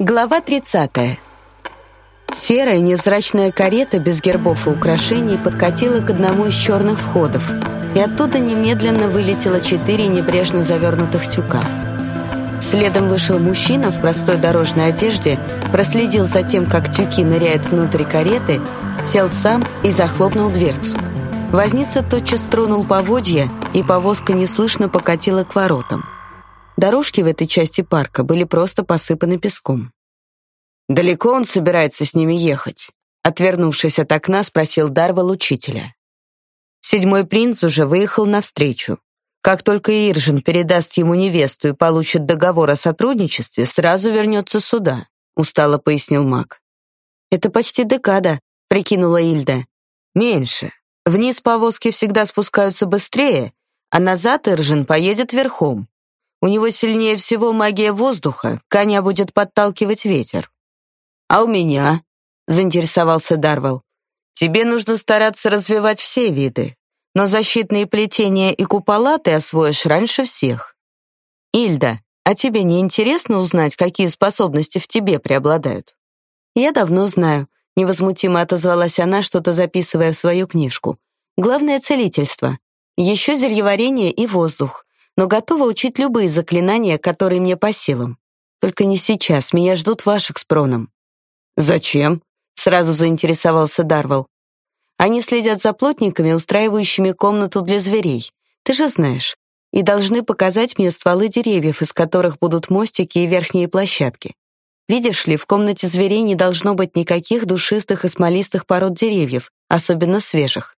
Глава 30. Серая невзрачная карета без гербов и украшений подкатила к одному из черных входов, и оттуда немедленно вылетело четыре небрежно завернутых тюка. Следом вышел мужчина в простой дорожной одежде, проследил за тем, как тюки ныряют внутрь кареты, сел сам и захлопнул дверцу. Возница тотчас тронул поводья, и повозка неслышно покатила к воротам. Дорожки в этой части парка были просто посыпаны песком. «Далеко он собирается с ними ехать?» Отвернувшись от окна, спросил Дарвал учителя. Седьмой принц уже выехал навстречу. Как только Иржин передаст ему невесту и получит договор о сотрудничестве, сразу вернется сюда, устало пояснил маг. Это почти декада, прикинула Ильда. Меньше. Вниз повозки всегда спускаются быстрее, а назад Иржин поедет верхом. У него сильнее всего магия воздуха, коня будет подталкивать ветер. А у меня, заинтересовался Дарвал. Тебе нужно стараться развивать все виды но защитные плетения и купола ты освоишь раньше всех. Ильда, а тебе не интересно узнать, какие способности в тебе преобладают? Я давно знаю, невозмутимо отозвалась она, что-то записывая в свою книжку. Главное целительство. Еще зельеварение и воздух. Но готова учить любые заклинания, которые мне по силам. Только не сейчас, меня ждут ваших с Проном. Зачем? Сразу заинтересовался Дарвал. Они следят за плотниками, устраивающими комнату для зверей. Ты же знаешь. И должны показать мне стволы деревьев, из которых будут мостики и верхние площадки. Видишь ли, в комнате зверей не должно быть никаких душистых и смолистых пород деревьев, особенно свежих.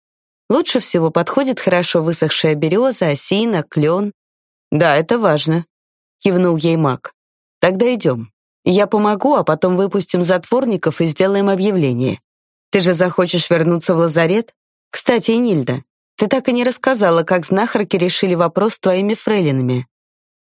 Лучше всего подходит хорошо высохшая береза, осина, клен. «Да, это важно», — кивнул ей маг. «Тогда идем. Я помогу, а потом выпустим затворников и сделаем объявление. Ты же захочешь вернуться в лазарет? Кстати, Нильда, ты так и не рассказала, как знахарки решили вопрос с твоими фрейлинами.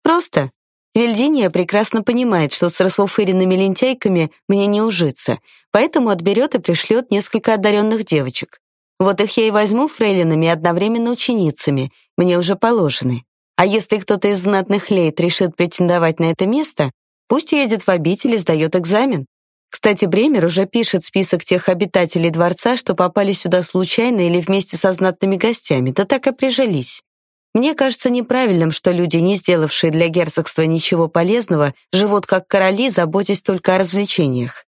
Просто. Вильдиния прекрасно понимает, что с расфуфыренными лентяйками мне не ужиться, поэтому отберет и пришлет несколько одаренных девочек. Вот их я и возьму фрейлинами одновременно ученицами, мне уже положены. А если кто-то из знатных лейт решит претендовать на это место, пусть едет в обитель и сдает экзамен. Кстати, Бремер уже пишет список тех обитателей дворца, что попали сюда случайно или вместе со знатными гостями, да так и прижились. Мне кажется неправильным, что люди, не сделавшие для герцогства ничего полезного, живут как короли, заботясь только о развлечениях.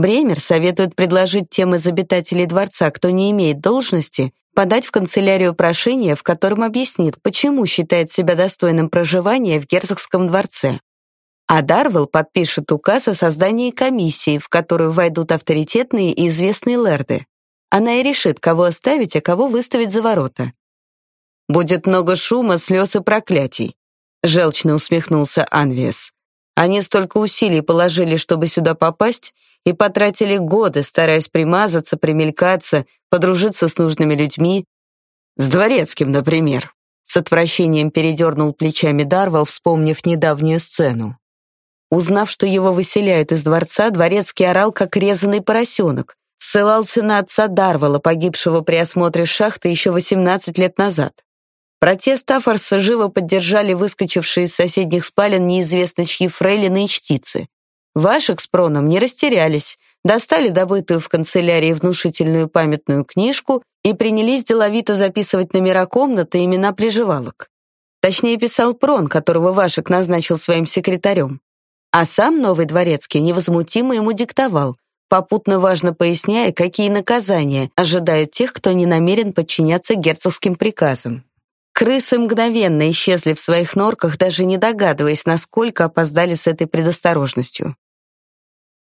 Бремер советует предложить тем из обитателей дворца, кто не имеет должности, подать в канцелярию прошение, в котором объяснит, почему считает себя достойным проживания в герцогском дворце а Дарвелл подпишет указ о создании комиссии, в которую войдут авторитетные и известные лэрды. Она и решит, кого оставить, а кого выставить за ворота. «Будет много шума, слез и проклятий», — желчно усмехнулся Анвиес. «Они столько усилий положили, чтобы сюда попасть, и потратили годы, стараясь примазаться, примелькаться, подружиться с нужными людьми. С дворецким, например». С отвращением передернул плечами Дарвал, вспомнив недавнюю сцену. Узнав, что его выселяют из дворца, дворецкий орал, как резаный поросенок. Ссылался на отца Дарвала, погибшего при осмотре шахты еще 18 лет назад. Протест Афорса живо поддержали выскочившие из соседних спален неизвестно чьи фрейлины и чтицы. Ваших с Проном не растерялись, достали добытую в канцелярии внушительную памятную книжку и принялись деловито записывать номера комнаты и имена приживалок. Точнее писал Прон, которого Вашек назначил своим секретарем. А сам новый дворецкий невозмутимо ему диктовал, попутно важно поясняя, какие наказания ожидают тех, кто не намерен подчиняться герцогским приказам. Крысы мгновенно исчезли в своих норках, даже не догадываясь, насколько опоздали с этой предосторожностью.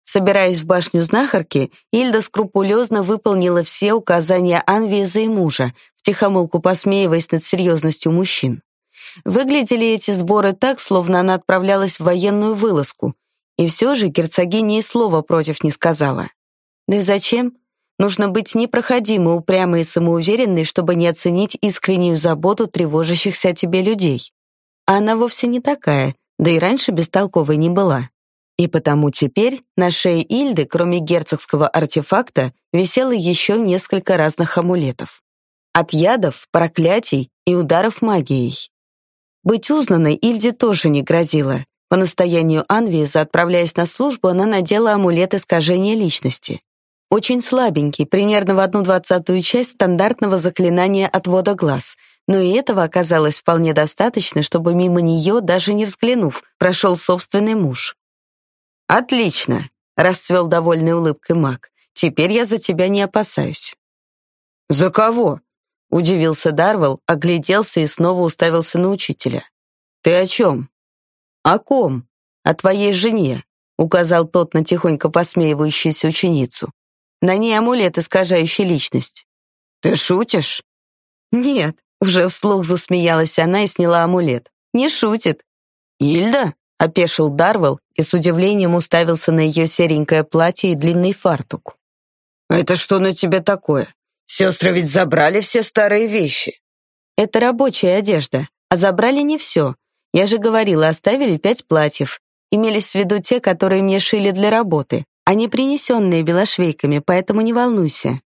Собираясь в башню знахарки, Ильда скрупулезно выполнила все указания Анвиеза и мужа, втихомолку посмеиваясь над серьезностью мужчин. Выглядели эти сборы так, словно она отправлялась в военную вылазку. И все же герцогиня и слова против не сказала. Да и зачем? Нужно быть непроходимо упрямой и самоуверенной, чтобы не оценить искреннюю заботу тревожащихся о тебе людей. А она вовсе не такая, да и раньше бестолковой не была. И потому теперь на шее Ильды, кроме герцогского артефакта, висело еще несколько разных амулетов. От ядов, проклятий и ударов магией. Быть узнанной Ильде тоже не грозило. По настоянию Анвиеза, отправляясь на службу, она надела амулет искажения личности. Очень слабенький, примерно в одну двадцатую часть стандартного заклинания отвода глаз, но и этого оказалось вполне достаточно, чтобы мимо нее, даже не взглянув, прошел собственный муж. «Отлично!» — расцвел довольной улыбкой маг. «Теперь я за тебя не опасаюсь». «За кого?» — удивился Дарвелл, огляделся и снова уставился на учителя. «Ты о чем?» «О ком? О твоей жене», — указал тот на тихонько посмеивающуюся ученицу. На ней амулет, искажающий личность. Ты шутишь? Нет, уже вслух засмеялась она и сняла амулет. Не шутит. Ильда? опешил Дарвелл и с удивлением уставился на ее серенькое платье и длинный фартук. Это что на тебе такое? Сестры ведь забрали все старые вещи. Это рабочая одежда, а забрали не все. Я же говорила, оставили пять платьев. Имелись в виду те, которые мне шили для работы. Они принесенные белошвейками, поэтому не волнуйся.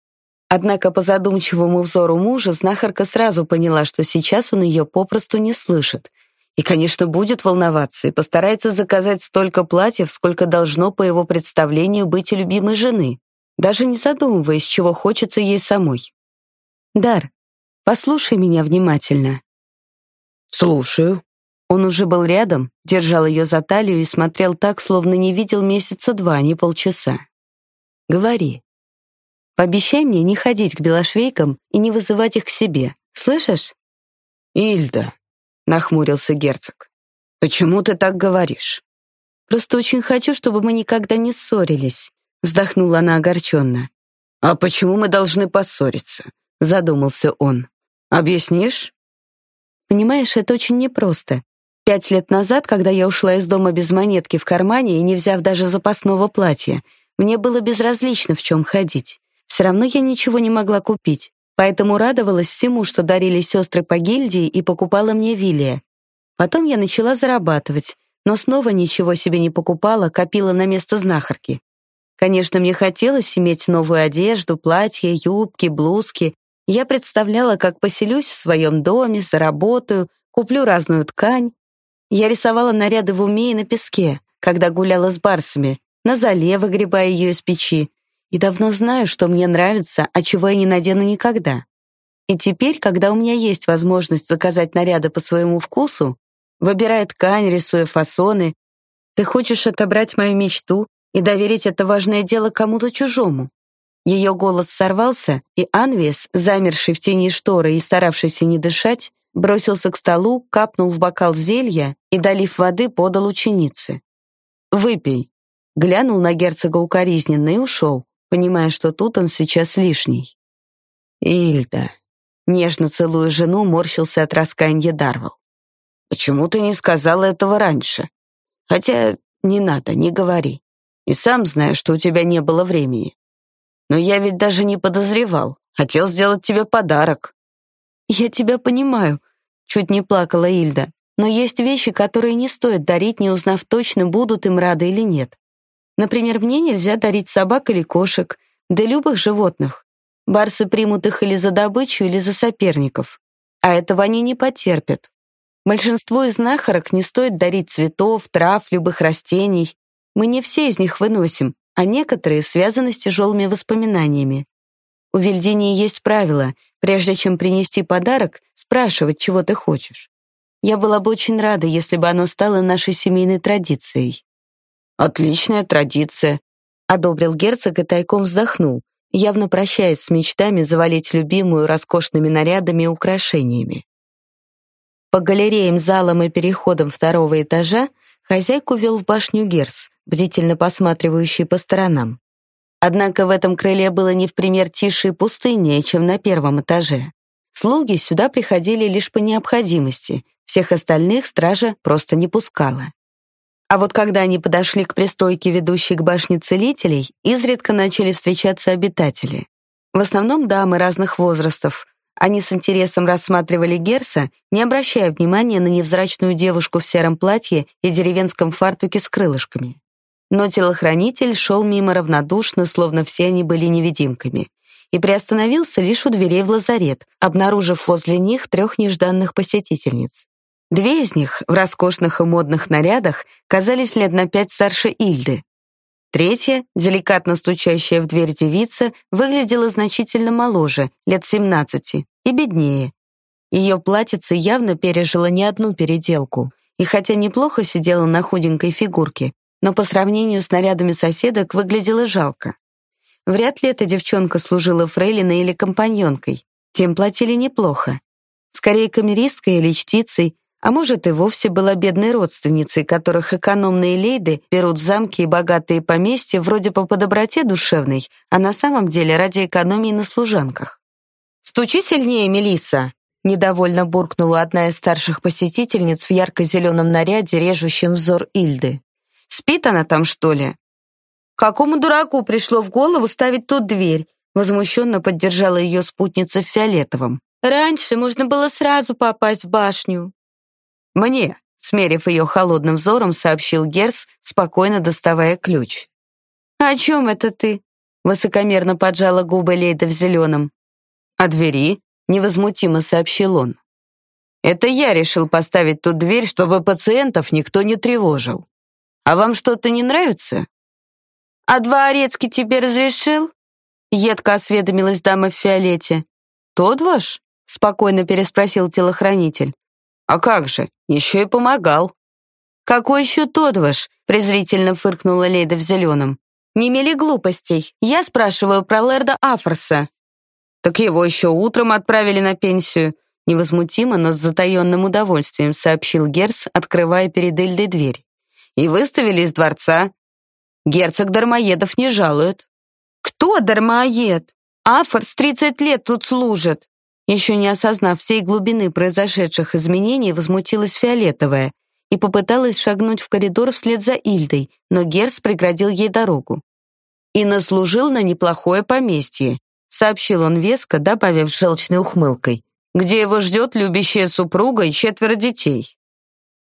Однако по задумчивому взору мужа знахарка сразу поняла, что сейчас он ее попросту не слышит. И, конечно, будет волноваться и постарается заказать столько платьев, сколько должно по его представлению быть у любимой жены, даже не задумываясь, чего хочется ей самой. «Дар, послушай меня внимательно». «Слушаю», он уже был рядом, держал ее за талию и смотрел так, словно не видел месяца два, а не полчаса. «Говори. Пообещай мне не ходить к белошвейкам и не вызывать их к себе. Слышишь?» «Ильда», — нахмурился герцог, — «почему ты так говоришь?» «Просто очень хочу, чтобы мы никогда не ссорились», — вздохнула она огорченно. «А почему мы должны поссориться?» — задумался он. «Объяснишь?» «Понимаешь, это очень непросто. Пять лет назад, когда я ушла из дома без монетки в кармане и не взяв даже запасного платья, мне было безразлично, в чем ходить. Все равно я ничего не могла купить, поэтому радовалась всему, что дарили сестры по гильдии и покупала мне Вилия. Потом я начала зарабатывать, но снова ничего себе не покупала, копила на место знахарки. Конечно, мне хотелось иметь новую одежду, платья, юбки, блузки. Я представляла, как поселюсь в своем доме, заработаю, куплю разную ткань, я рисовала наряды в уме и на песке, когда гуляла с барсами, на зале, выгребая ее из печи. И давно знаю, что мне нравится, а чего я не надену никогда. И теперь, когда у меня есть возможность заказать наряды по своему вкусу, выбирая ткань, рисуя фасоны, ты хочешь отобрать мою мечту и доверить это важное дело кому-то чужому. Ее голос сорвался, и Анвес, замерший в тени шторы и старавшийся не дышать, бросился к столу, капнул в бокал зелья и, долив воды, подал ученице. «Выпей». Глянул на герцога укоризненно и ушел, понимая, что тут он сейчас лишний. «Ильда», нежно целуя жену, морщился от раскаяния Дарвал. «Почему ты не сказала этого раньше? Хотя не надо, не говори. И сам знаю, что у тебя не было времени. Но я ведь даже не подозревал. Хотел сделать тебе подарок. «Я тебя понимаю», — чуть не плакала Ильда. «Но есть вещи, которые не стоит дарить, не узнав точно, будут им рады или нет. Например, мне нельзя дарить собак или кошек, да любых животных. Барсы примут их или за добычу, или за соперников. А этого они не потерпят. Большинству из знахарок не стоит дарить цветов, трав, любых растений. Мы не все из них выносим, а некоторые связаны с тяжелыми воспоминаниями. У Вильдинии есть правило, прежде чем принести подарок, спрашивать, чего ты хочешь. Я была бы очень рада, если бы оно стало нашей семейной традицией. Отличная традиция, одобрил герцог и тайком вздохнул, явно прощаясь с мечтами завалить любимую роскошными нарядами и украшениями. По галереям, залам и переходам второго этажа хозяйку вел в башню Герс, бдительно посматривающий по сторонам. Однако в этом крыле было не в пример тише и пустыннее, чем на первом этаже. Слуги сюда приходили лишь по необходимости, всех остальных стража просто не пускала. А вот когда они подошли к пристройке, ведущей к башне целителей, изредка начали встречаться обитатели. В основном дамы разных возрастов. Они с интересом рассматривали Герса, не обращая внимания на невзрачную девушку в сером платье и деревенском фартуке с крылышками. Но телохранитель шел мимо равнодушно, словно все они были невидимками, и приостановился лишь у дверей в лазарет, обнаружив возле них трех нежданных посетительниц. Две из них в роскошных и модных нарядах казались лет на пять старше Ильды. Третья, деликатно стучащая в дверь девица, выглядела значительно моложе, лет 17, и беднее. Ее платьице явно пережило не одну переделку, и хотя неплохо сидела на худенькой фигурке, но по сравнению с нарядами соседок выглядела жалко. Вряд ли эта девчонка служила фрейлиной или компаньонкой. Тем платили неплохо. Скорее камеристкой или чтицей, а может и вовсе была бедной родственницей, которых экономные лейды берут в замки и богатые поместья вроде по подоброте душевной, а на самом деле ради экономии на служанках. «Стучи сильнее, Мелисса!» Недовольно буркнула одна из старших посетительниц в ярко-зеленом наряде, режущем взор Ильды. «Спит она там, что ли?» «Какому дураку пришло в голову ставить тут дверь?» Возмущенно поддержала ее спутница в фиолетовом. «Раньше можно было сразу попасть в башню». «Мне», смерив ее холодным взором, сообщил Герс, спокойно доставая ключ. «О чем это ты?» Высокомерно поджала губы Лейда в зеленом. «О двери», — невозмутимо сообщил он. «Это я решил поставить тут дверь, чтобы пациентов никто не тревожил. А вам что-то не нравится?» «А дворецкий тебе разрешил?» Едко осведомилась дама в фиолете. «Тот ваш?» — спокойно переспросил телохранитель. «А как же, еще и помогал». «Какой еще тот ваш?» — презрительно фыркнула Лейда в зеленом. «Не мели глупостей. Я спрашиваю про Лерда Афорса». «Так его еще утром отправили на пенсию», — невозмутимо, но с затаенным удовольствием сообщил Герц, открывая перед Эльдой дверь. «И выставили из дворца. Герцог Дармоедов не жалует». «Кто Дармоед? Афорс тридцать лет тут служит». Еще не осознав всей глубины произошедших изменений, возмутилась Фиолетовая и попыталась шагнуть в коридор вслед за Ильдой, но Герс преградил ей дорогу. «И наслужил на неплохое поместье», сообщил он веско, добавив желчной ухмылкой, где его ждет любящая супруга и четверо детей.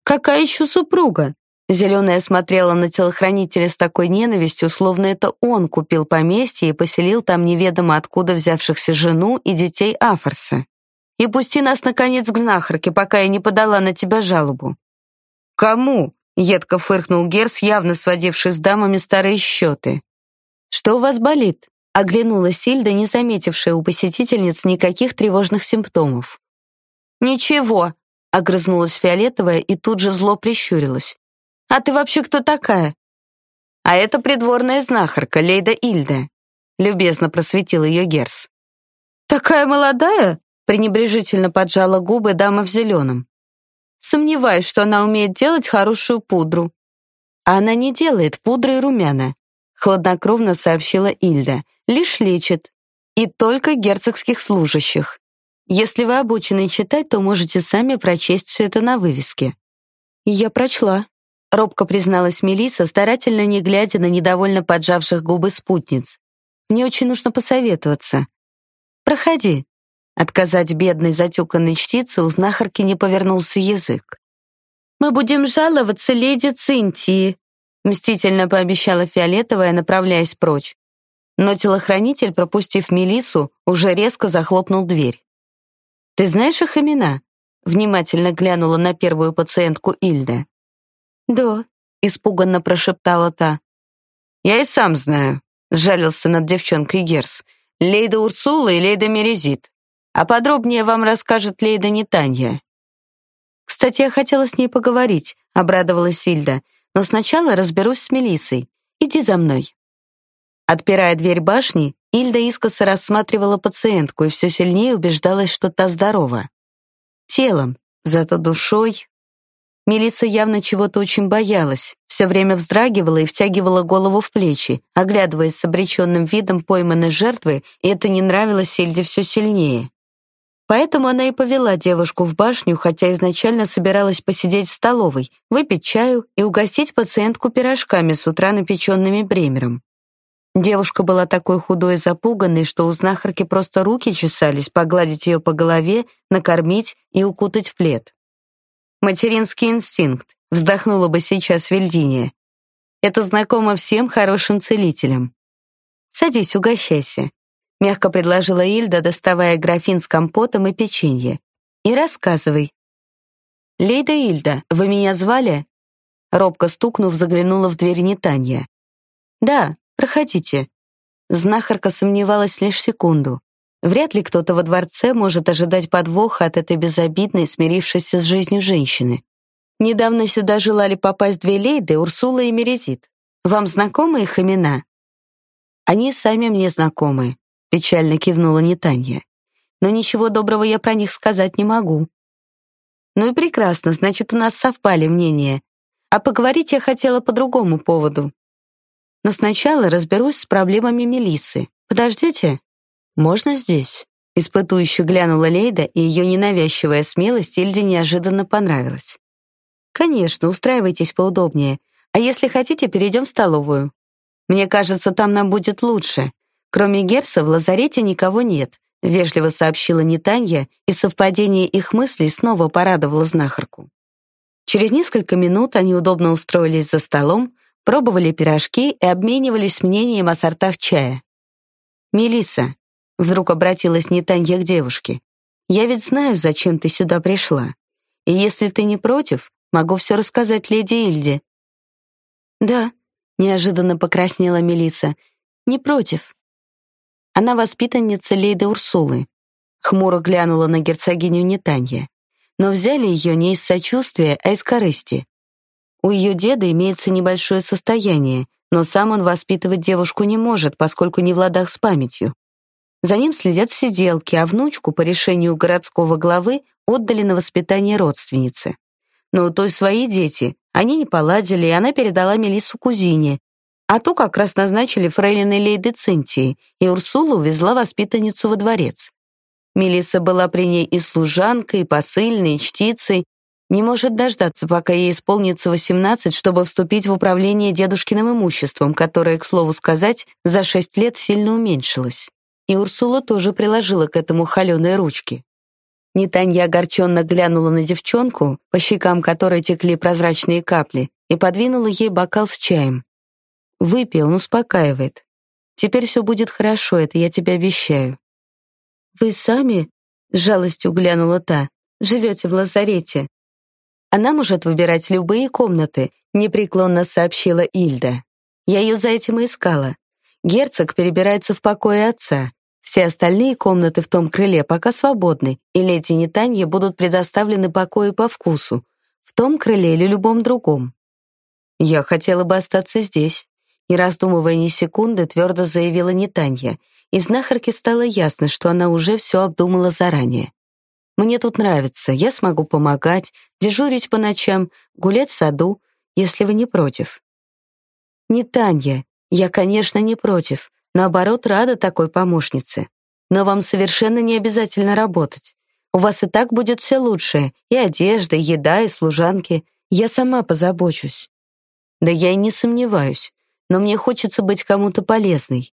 «Какая еще супруга?» Зеленая смотрела на телохранителя с такой ненавистью, словно это он купил поместье и поселил там неведомо откуда взявшихся жену и детей Афорса. «И пусти нас, наконец, к знахарке, пока я не подала на тебя жалобу». «Кому?» — едко фыркнул Герс, явно сводивший с дамами старые счеты. «Что у вас болит?» — оглянулась Сильда, не заметившая у посетительниц никаких тревожных симптомов. «Ничего», — огрызнулась Фиолетовая и тут же зло прищурилась. А ты вообще кто такая? А это придворная знахарка Лейда Ильда. Любезно просветил ее Герс. Такая молодая? пренебрежительно поджала губы дама в зеленом. Сомневаюсь, что она умеет делать хорошую пудру. А она не делает пудры и румяна, хладнокровно сообщила Ильда. Лишь лечит. И только герцогских служащих. Если вы обучены читать, то можете сами прочесть все это на вывеске. Я прочла, робко призналась Мелиса, старательно не глядя на недовольно поджавших губы спутниц. Мне очень нужно посоветоваться. Проходи. Отказать бедной затюканной чтице у знахарки не повернулся язык. Мы будем жаловаться леди Цинтии, мстительно пообещала Фиолетовая, направляясь прочь. Но телохранитель, пропустив Мелису, уже резко захлопнул дверь. Ты знаешь их имена? Внимательно глянула на первую пациентку Ильда. «Да», — испуганно прошептала та. «Я и сам знаю», — сжалился над девчонкой Герс. «Лейда Урсула и Лейда Мерезит. А подробнее вам расскажет Лейда Нетанья». «Кстати, я хотела с ней поговорить», — обрадовалась Сильда. «Но сначала разберусь с Мелиссой. Иди за мной». Отпирая дверь башни, Ильда искоса рассматривала пациентку и все сильнее убеждалась, что та здорова. Телом, зато душой Мелисса явно чего-то очень боялась, все время вздрагивала и втягивала голову в плечи, оглядываясь с обреченным видом пойманной жертвы, и это не нравилось Сильде все сильнее. Поэтому она и повела девушку в башню, хотя изначально собиралась посидеть в столовой, выпить чаю и угостить пациентку пирожками с утра напеченными бремером. Девушка была такой худой и запуганной, что у знахарки просто руки чесались погладить ее по голове, накормить и укутать в плед. Материнский инстинкт, вздохнула бы сейчас Вильдиния. Это знакомо всем хорошим целителям. Садись, угощайся, мягко предложила Ильда, доставая графин с компотом и печенье. И рассказывай. «Лейда Ильда, вы меня звали?» Робко стукнув, заглянула в дверь Нетанья. «Да, проходите». Знахарка сомневалась лишь секунду. Вряд ли кто-то во дворце может ожидать подвоха от этой безобидной, смирившейся с жизнью женщины. Недавно сюда желали попасть две лейды, Урсула и Мерезит. Вам знакомы их имена? Они сами мне знакомы, печально кивнула Нетанья. Но ничего доброго я про них сказать не могу. Ну и прекрасно, значит, у нас совпали мнения. А поговорить я хотела по другому поводу. Но сначала разберусь с проблемами Мелисы. Подождите? Можно здесь? Испытующе глянула Лейда, и ее ненавязчивая смелость Ильде неожиданно понравилась. «Конечно, устраивайтесь поудобнее. А если хотите, перейдем в столовую. Мне кажется, там нам будет лучше. Кроме Герса в лазарете никого нет», — вежливо сообщила Нетанья, и совпадение их мыслей снова порадовало знахарку. Через несколько минут они удобно устроились за столом, пробовали пирожки и обменивались мнением о сортах чая. Мелиса, вдруг обратилась Нетанья к девушке, я ведь знаю, зачем ты сюда пришла. И если ты не против, Могу все рассказать леди Ильде». «Да», — неожиданно покраснела Мелиса. «Не против». Она воспитанница леди Урсулы. Хмуро глянула на герцогиню Нетанья. Но взяли ее не из сочувствия, а из корысти. У ее деда имеется небольшое состояние, но сам он воспитывать девушку не может, поскольку не в ладах с памятью. За ним следят сиделки, а внучку по решению городского главы отдали на воспитание родственницы. Но у той свои дети, они не поладили, и она передала Мелиссу кузине, а ту как раз назначили фрейлиной Лейды Цинтии, и Урсула увезла воспитанницу во дворец. Мелисса была при ней и служанкой, и посыльной, и чтицей, не может дождаться, пока ей исполнится 18, чтобы вступить в управление дедушкиным имуществом, которое, к слову сказать, за шесть лет сильно уменьшилось. И Урсула тоже приложила к этому холеные ручки. Нетанья огорченно глянула на девчонку, по щекам которой текли прозрачные капли, и подвинула ей бокал с чаем. «Выпей, он успокаивает. Теперь все будет хорошо, это я тебе обещаю». «Вы сами?» — с жалостью глянула та. «Живете в лазарете». «Она может выбирать любые комнаты», — непреклонно сообщила Ильда. «Я ее за этим и искала. Герцог перебирается в покое отца. Все остальные комнаты в том крыле пока свободны, и леди Нетанье будут предоставлены покою по вкусу, в том крыле или любом другом. Я хотела бы остаться здесь. Не раздумывая ни секунды, твердо заявила Нетанья, и знахарке стало ясно, что она уже все обдумала заранее. Мне тут нравится, я смогу помогать, дежурить по ночам, гулять в саду, если вы не против. Нетанья, я, конечно, не против, Наоборот, рада такой помощнице. Но вам совершенно не обязательно работать. У вас и так будет все лучшее: и одежда, и еда, и служанки. Я сама позабочусь. Да я и не сомневаюсь, но мне хочется быть кому-то полезной.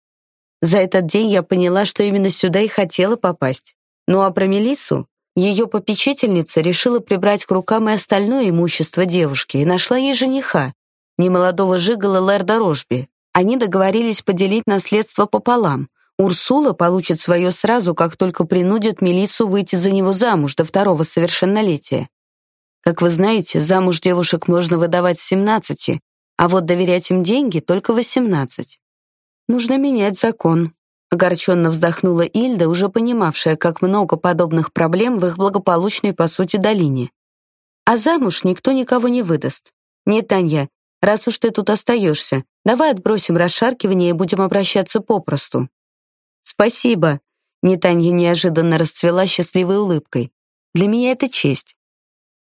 За этот день я поняла, что именно сюда и хотела попасть. Ну а про Мелиссу, ее попечительница решила прибрать к рукам и остальное имущество девушки и нашла ей жениха, немолодого жигала Лэрда Рожби. Они договорились поделить наследство пополам. Урсула получит свое сразу, как только принудит Мелиссу выйти за него замуж до второго совершеннолетия. Как вы знаете, замуж девушек можно выдавать с 17, а вот доверять им деньги только 18. Нужно менять закон. Огорченно вздохнула Ильда, уже понимавшая, как много подобных проблем в их благополучной, по сути, долине. А замуж никто никого не выдаст. Нет, Таня, Раз уж ты тут остаешься, давай отбросим расшаркивание и будем обращаться попросту». «Спасибо», — Нетанья неожиданно расцвела счастливой улыбкой. «Для меня это честь.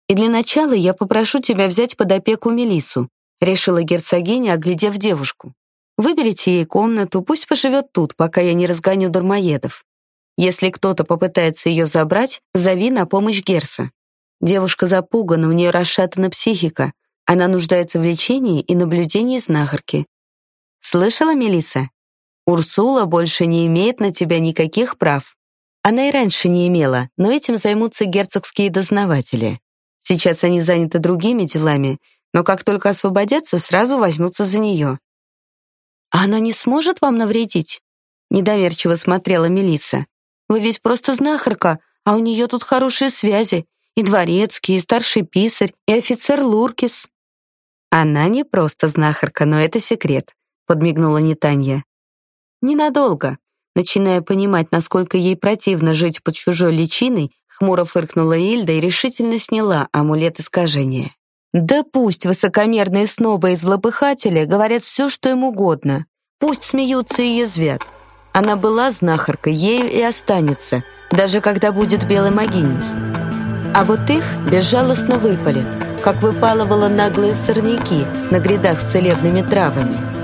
И для начала я попрошу тебя взять под опеку Мелису, решила герцогиня, оглядев девушку. Выберите ей комнату, пусть поживет тут, пока я не разгоню дармоедов. Если кто-то попытается ее забрать, зови на помощь Герса. Девушка запугана, у нее расшатана психика, она нуждается в лечении и наблюдении знахарки. Слышала, Мелиса? Урсула больше не имеет на тебя никаких прав. Она и раньше не имела, но этим займутся герцогские дознаватели. Сейчас они заняты другими делами, но как только освободятся, сразу возьмутся за нее. А она не сможет вам навредить? Недоверчиво смотрела Мелиса. Вы ведь просто знахарка, а у нее тут хорошие связи. И дворецкий, и старший писарь, и офицер Луркис. Она не просто знахарка, но это секрет, подмигнула Нетанья. Ненадолго. Начиная понимать, насколько ей противно жить под чужой личиной, хмуро фыркнула Ильда и решительно сняла амулет искажения. Да пусть высокомерные снобы и злопыхатели говорят все, что им угодно. Пусть смеются и язвят. Она была знахаркой, ею и останется, даже когда будет белой могиней. А вот их безжалостно выпалят, как выпалывала наглые сорняки на грядах с целебными травами.